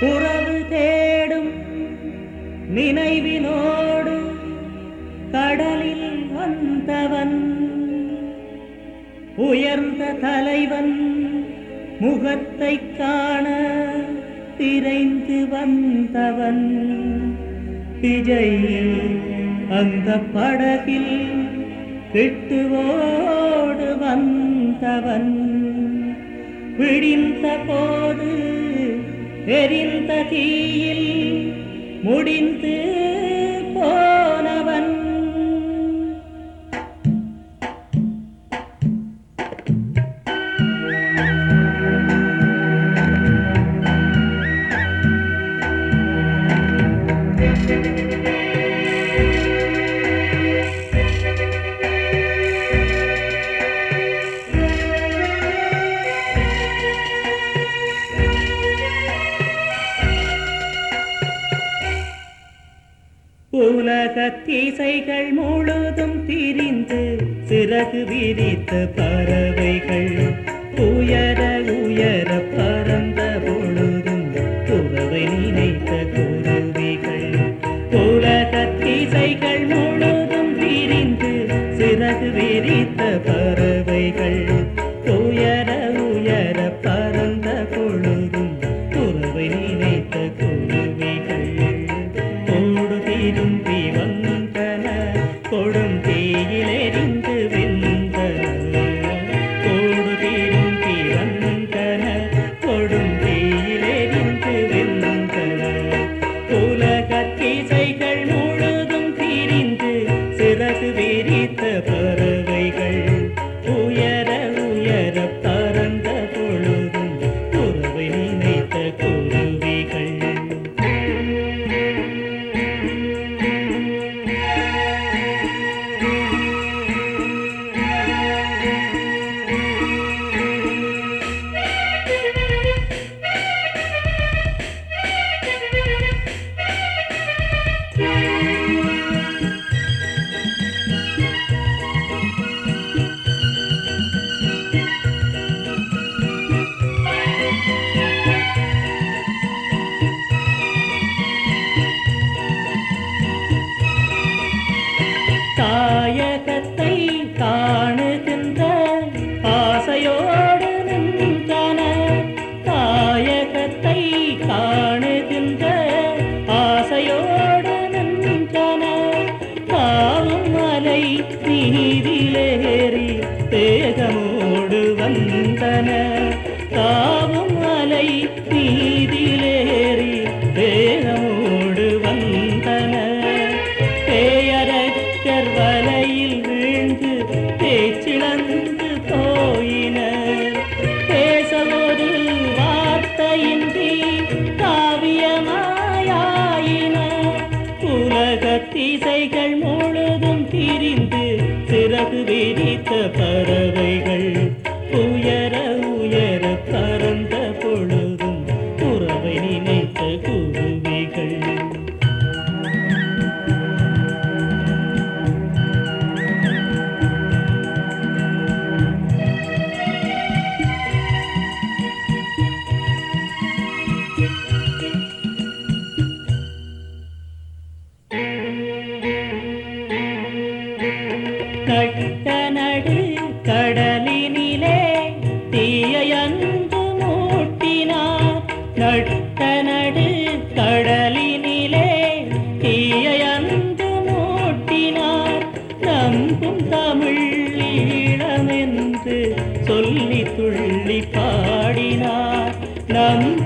உறவு தேடும் நினைவினோடு கடலில் வந்தவன். உயர்ந்த தலைவன் முகத்தை காண திரைந்து வந்தவன். விஜய் அந்த படகில் கிட்டுவோடு வந்தவன். விடிந்த போது எரிந்த தீயில் முடிந்து உலகத்திசைகள் முழுதும் திரிந்து சிறகு விரித்த பறவைகள். உயர உயர பறந்த பொழுதும் துறவை நினைத்த குருவிகள். உலகத்திசைகள் முழுதும் திரிந்து சிறகு விரித்த பறவைகள். தாவும் அலை நீரிலேறி தேகமோடு வந்தன. பேயரக்கர் வலையில் வீழ்ந்து பேச்சிழந்து போயினர் பேச வார்த்தையின்றி காவியமாயின உலகத்திசைகள் முழுதும் பிரிந்து சிறகு விரித்த பறவைகள் உயரவும் கட்ட நடு கடலினிலே தீயன்று மூட்டினார். நட்ட நடு கடலினிலே தீயன்று மூட்டினார். நம்பும் தமிழ் ஈழமென்று சொல்லி துள்ளி பாடினார். நம்பும்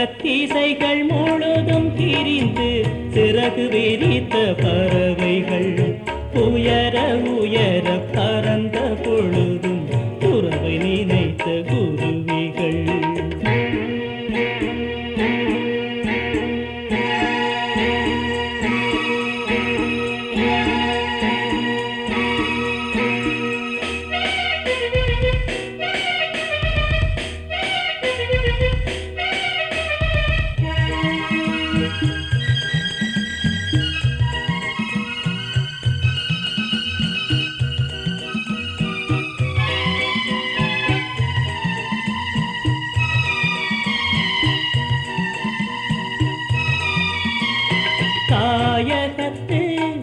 உலகத்திசைகள் முழுதும் திரிந்து சிறகு விரித்த பறவைகள். உயர உயர பற